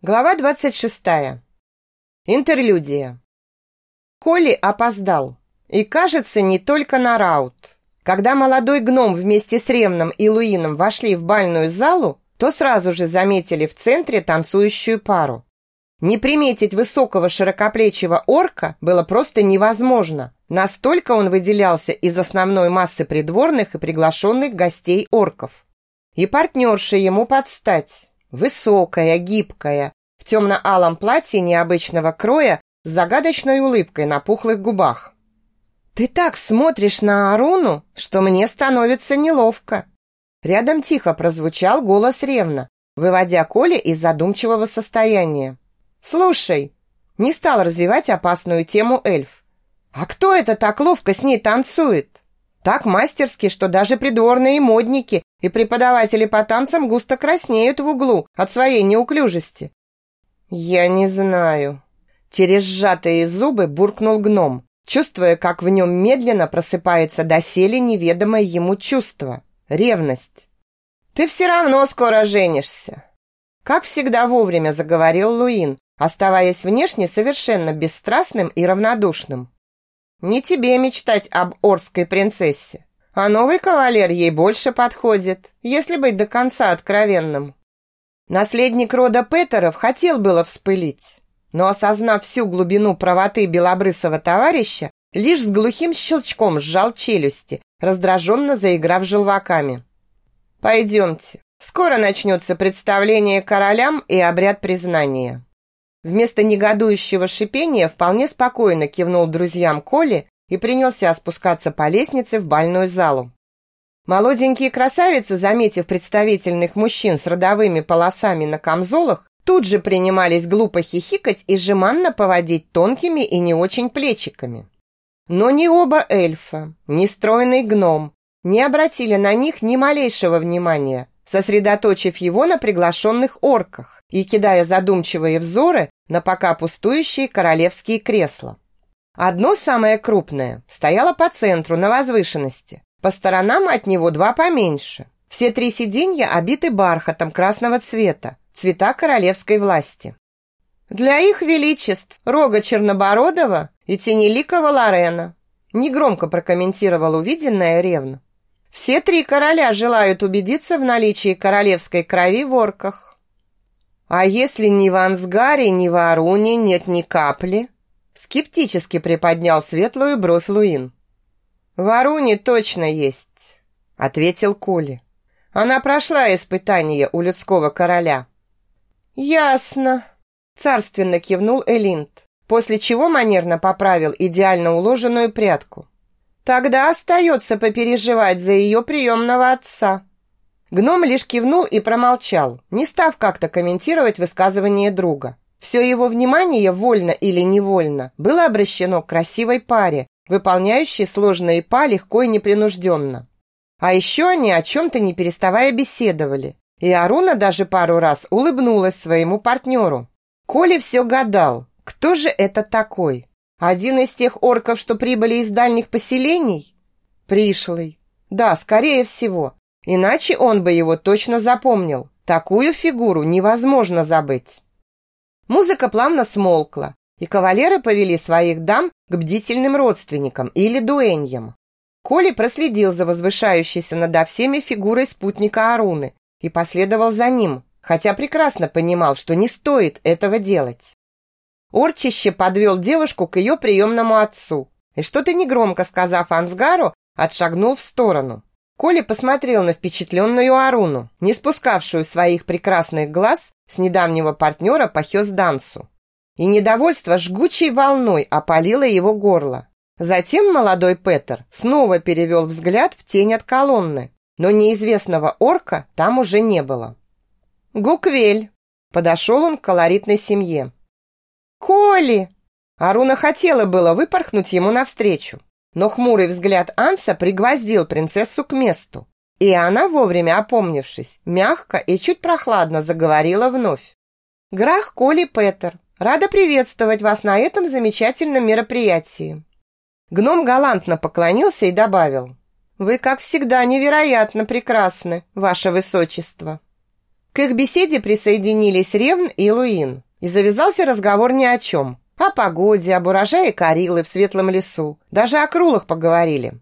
Глава 26. Интерлюдия. Коли опоздал. И, кажется, не только на раут. Когда молодой гном вместе с Ремном и Луином вошли в бальную залу, то сразу же заметили в центре танцующую пару. Не приметить высокого широкоплечего орка было просто невозможно. Настолько он выделялся из основной массы придворных и приглашенных гостей орков. И партнерша ему подстать Высокая, гибкая, в темно-алом платье необычного кроя с загадочной улыбкой на пухлых губах. «Ты так смотришь на Аруну, что мне становится неловко». Рядом тихо прозвучал голос Ревна, выводя Коля из задумчивого состояния. «Слушай», не стал развивать опасную тему эльф. «А кто это так ловко с ней танцует?» Так мастерски, что даже придворные модники и преподаватели по танцам густо краснеют в углу от своей неуклюжести. Я не знаю. Через сжатые зубы буркнул гном, чувствуя, как в нем медленно просыпается доселе неведомое ему чувство – ревность. «Ты все равно скоро женишься!» Как всегда вовремя заговорил Луин, оставаясь внешне совершенно бесстрастным и равнодушным. «Не тебе мечтать об Орской принцессе. А новый кавалер ей больше подходит, если быть до конца откровенным. Наследник рода Петеров хотел было вспылить, но, осознав всю глубину правоты белобрысого товарища, лишь с глухим щелчком сжал челюсти, раздраженно заиграв желваками. «Пойдемте, скоро начнется представление королям и обряд признания». Вместо негодующего шипения вполне спокойно кивнул друзьям Коли и принялся спускаться по лестнице в бальную залу. Молоденькие красавицы, заметив представительных мужчин с родовыми полосами на камзолах, тут же принимались глупо хихикать и жеманно поводить тонкими и не очень плечиками. Но ни оба эльфа, ни стройный гном не обратили на них ни малейшего внимания, сосредоточив его на приглашенных орках и кидая задумчивые взоры на пока пустующие королевские кресла. Одно самое крупное стояло по центру на возвышенности. По сторонам от него два поменьше. Все три сиденья обиты бархатом красного цвета, цвета королевской власти. Для их величеств Рога Чернобородова и Тенеликова Лорена негромко прокомментировал увиденное ревно. Все три короля желают убедиться в наличии королевской крови в орках. А если ни в Ансгаре, ни в Аруне нет ни капли, Скептически приподнял светлую бровь Луин. «В Аруне точно есть», — ответил Коли. «Она прошла испытание у людского короля». «Ясно», — царственно кивнул Элинд, после чего манерно поправил идеально уложенную прядку. «Тогда остается попереживать за ее приемного отца». Гном лишь кивнул и промолчал, не став как-то комментировать высказывание друга. Все его внимание, вольно или невольно, было обращено к красивой паре, выполняющей сложные па легко и непринужденно. А еще они о чем-то не переставая беседовали. И Аруна даже пару раз улыбнулась своему партнеру. Коля все гадал, кто же это такой? Один из тех орков, что прибыли из дальних поселений? Пришлый. Да, скорее всего. Иначе он бы его точно запомнил. Такую фигуру невозможно забыть. Музыка плавно смолкла, и кавалеры повели своих дам к бдительным родственникам или дуэньям. Коли проследил за возвышающейся над всеми фигурой спутника Аруны и последовал за ним, хотя прекрасно понимал, что не стоит этого делать. Орчище подвел девушку к ее приемному отцу и что-то негромко сказав Ансгару, отшагнул в сторону. Коля посмотрел на впечатленную Аруну, не спускавшую своих прекрасных глаз с недавнего партнера по хёс-дансу. И недовольство жгучей волной опалило его горло. Затем молодой Петер снова перевел взгляд в тень от колонны, но неизвестного орка там уже не было. «Гуквель!» – подошел он к колоритной семье. «Коли!» Аруна хотела было выпорхнуть ему навстречу, но хмурый взгляд Анса пригвоздил принцессу к месту. И она, вовремя опомнившись, мягко и чуть прохладно заговорила вновь. «Грах Коли Петер, рада приветствовать вас на этом замечательном мероприятии». Гном галантно поклонился и добавил. «Вы, как всегда, невероятно прекрасны, ваше высочество». К их беседе присоединились Ревн и Луин, и завязался разговор ни о чем. О погоде, об урожае Карилы в светлом лесу, даже о крулах поговорили.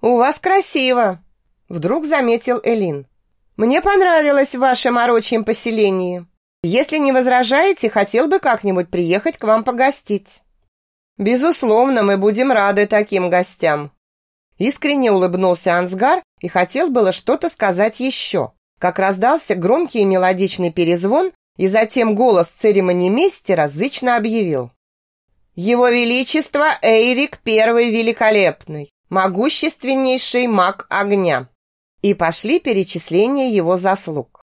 «У вас красиво!» – вдруг заметил Элин. «Мне понравилось в вашем орочьем поселении. Если не возражаете, хотел бы как-нибудь приехать к вам погостить». «Безусловно, мы будем рады таким гостям». Искренне улыбнулся Ансгар и хотел было что-то сказать еще, как раздался громкий и мелодичный перезвон, и затем голос церемонимейстера зычно объявил. «Его Величество Эйрик Первый Великолепный, могущественнейший маг огня». И пошли перечисления его заслуг.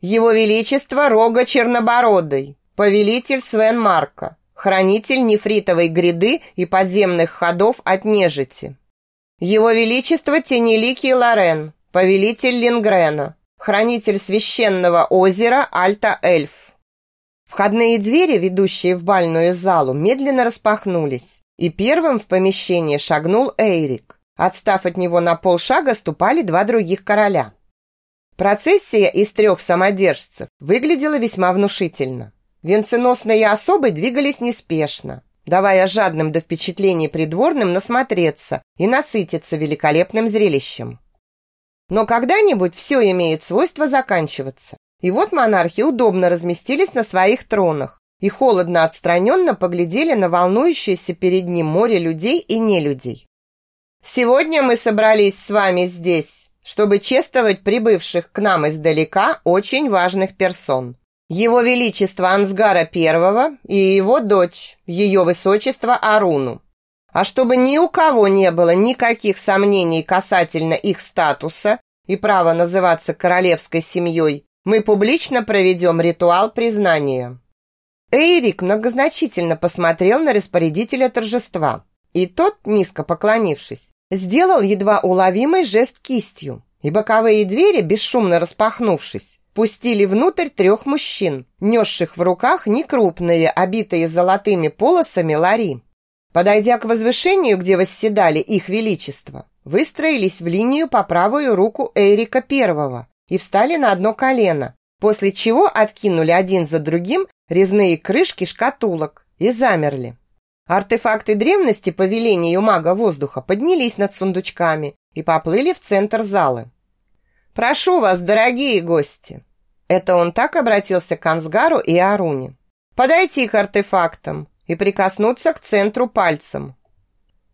«Его Величество Рога Чернобородый, повелитель Свен Марка, хранитель нефритовой гряды и подземных ходов от нежити. Его Величество Тенеликий Лорен, повелитель Лингрена, хранитель священного озера Альта-Эльф. Входные двери, ведущие в бальную залу, медленно распахнулись, и первым в помещение шагнул Эйрик. Отстав от него на полшага, ступали два других короля. Процессия из трех самодержцев выглядела весьма внушительно. Венценосные особы двигались неспешно, давая жадным до впечатлений придворным насмотреться и насытиться великолепным зрелищем. Но когда-нибудь все имеет свойство заканчиваться. И вот монархи удобно разместились на своих тронах и холодно отстраненно поглядели на волнующееся перед ним море людей и нелюдей. «Сегодня мы собрались с вами здесь, чтобы чествовать прибывших к нам издалека очень важных персон. Его Величество Ансгара I и его дочь, Ее Высочество Аруну. А чтобы ни у кого не было никаких сомнений касательно их статуса и права называться королевской семьей, мы публично проведем ритуал признания. Эйрик многозначительно посмотрел на распорядителя торжества, и тот, низко поклонившись, сделал едва уловимый жест кистью, и боковые двери, бесшумно распахнувшись, пустили внутрь трех мужчин, несших в руках некрупные, обитые золотыми полосами лари. Подойдя к возвышению, где восседали их величество, выстроились в линию по правую руку Эрика Первого и встали на одно колено, после чего откинули один за другим резные крышки шкатулок и замерли. Артефакты древности по велению мага воздуха поднялись над сундучками и поплыли в центр залы. «Прошу вас, дорогие гости!» Это он так обратился к Ансгару и Аруне. Подойти к артефактам и прикоснуться к центру пальцем.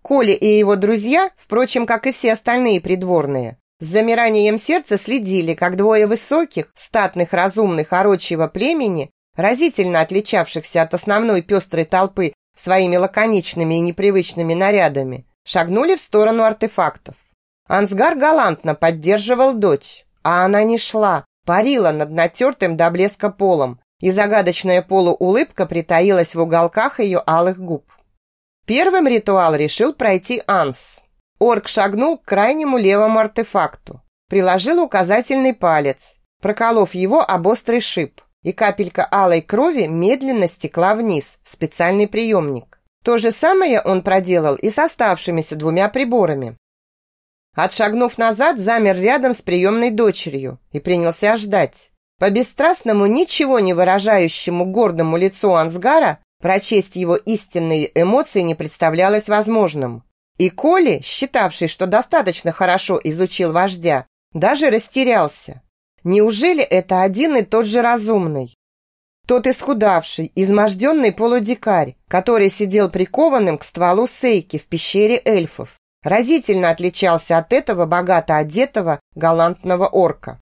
Коли и его друзья, впрочем, как и все остальные придворные, с замиранием сердца следили, как двое высоких, статных, разумных орочьего племени, разительно отличавшихся от основной пестрой толпы своими лаконичными и непривычными нарядами, шагнули в сторону артефактов. Ансгар галантно поддерживал дочь, а она не шла, парила над натертым до блеска полом, и загадочная полуулыбка притаилась в уголках ее алых губ. Первым ритуал решил пройти Анс. Орк шагнул к крайнему левому артефакту, приложил указательный палец, проколов его об острый шип, и капелька алой крови медленно стекла вниз в специальный приемник. То же самое он проделал и с оставшимися двумя приборами. Отшагнув назад, замер рядом с приемной дочерью и принялся ждать. По бесстрастному, ничего не выражающему гордому лицу Ансгара прочесть его истинные эмоции не представлялось возможным. И Коли, считавший, что достаточно хорошо изучил вождя, даже растерялся. Неужели это один и тот же разумный? Тот исхудавший, изможденный полудикарь, который сидел прикованным к стволу сейки в пещере эльфов разительно отличался от этого богато одетого галантного орка.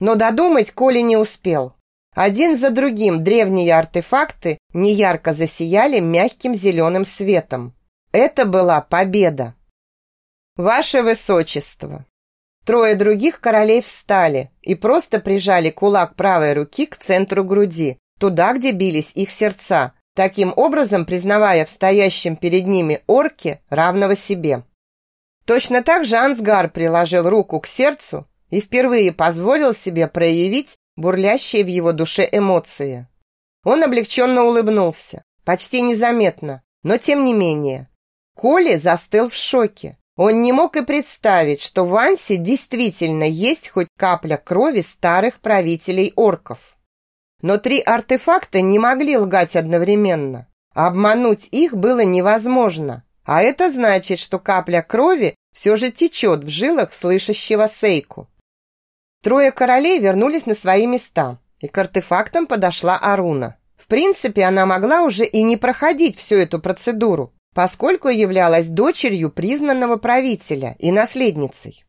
Но додумать Коля не успел. Один за другим древние артефакты неярко засияли мягким зеленым светом. Это была победа. «Ваше Высочество!» Трое других королей встали и просто прижали кулак правой руки к центру груди, туда, где бились их сердца, таким образом признавая в стоящем перед ними орке равного себе. Точно так же Ансгар приложил руку к сердцу и впервые позволил себе проявить бурлящие в его душе эмоции. Он облегченно улыбнулся, почти незаметно, но тем не менее. Коли застыл в шоке, Он не мог и представить, что в Ансе действительно есть хоть капля крови старых правителей орков. Но три артефакта не могли лгать одновременно. Обмануть их было невозможно. А это значит, что капля крови все же течет в жилах слышащего Сейку. Трое королей вернулись на свои места, и к артефактам подошла Аруна. В принципе, она могла уже и не проходить всю эту процедуру, поскольку являлась дочерью признанного правителя и наследницей.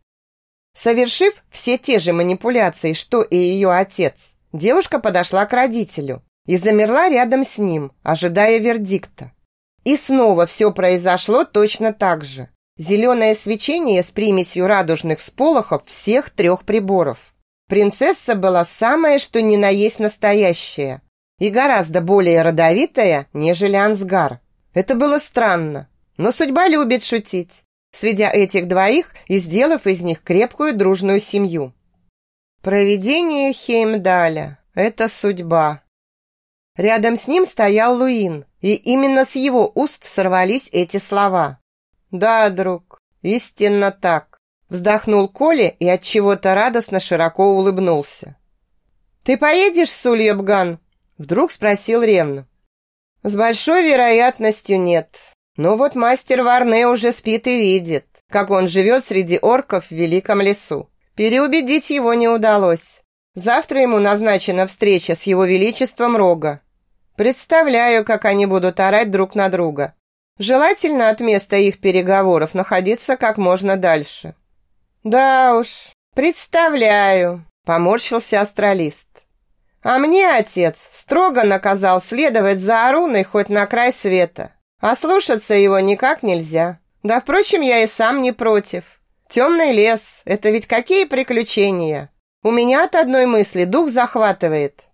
Совершив все те же манипуляции, что и ее отец, девушка подошла к родителю и замерла рядом с ним, ожидая вердикта. И снова все произошло точно так же. Зеленое свечение с примесью радужных всполохов всех трех приборов. Принцесса была самая, что ни на есть настоящая. И гораздо более родовитая, нежели Ансгар. Это было странно. Но судьба любит шутить, сведя этих двоих и сделав из них крепкую дружную семью. Проведение Хеймдаля – это судьба. Рядом с ним стоял Луин, и именно с его уст сорвались эти слова. «Да, друг, истинно так», – вздохнул Коля и от чего то радостно широко улыбнулся. «Ты поедешь с Ульебган?» – вдруг спросил Ревна. «С большой вероятностью нет. Но вот мастер Варне уже спит и видит, как он живет среди орков в великом лесу. Переубедить его не удалось. Завтра ему назначена встреча с его величеством Рога. Представляю, как они будут орать друг на друга. Желательно от места их переговоров находиться как можно дальше. Да уж, представляю, поморщился астралист. А мне отец строго наказал следовать за Аруной хоть на край света. А слушаться его никак нельзя. Да, впрочем, я и сам не против. Темный лес – это ведь какие приключения. У меня от одной мысли дух захватывает.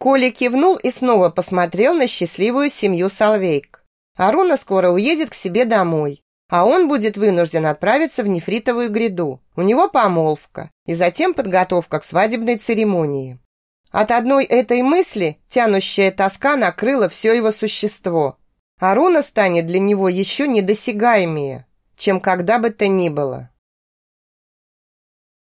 Коля кивнул и снова посмотрел на счастливую семью Салвейк. Аруна скоро уедет к себе домой, а он будет вынужден отправиться в нефритовую гряду. У него помолвка и затем подготовка к свадебной церемонии. От одной этой мысли тянущая тоска накрыла все его существо. Аруна станет для него еще недосягаемее, чем когда бы то ни было.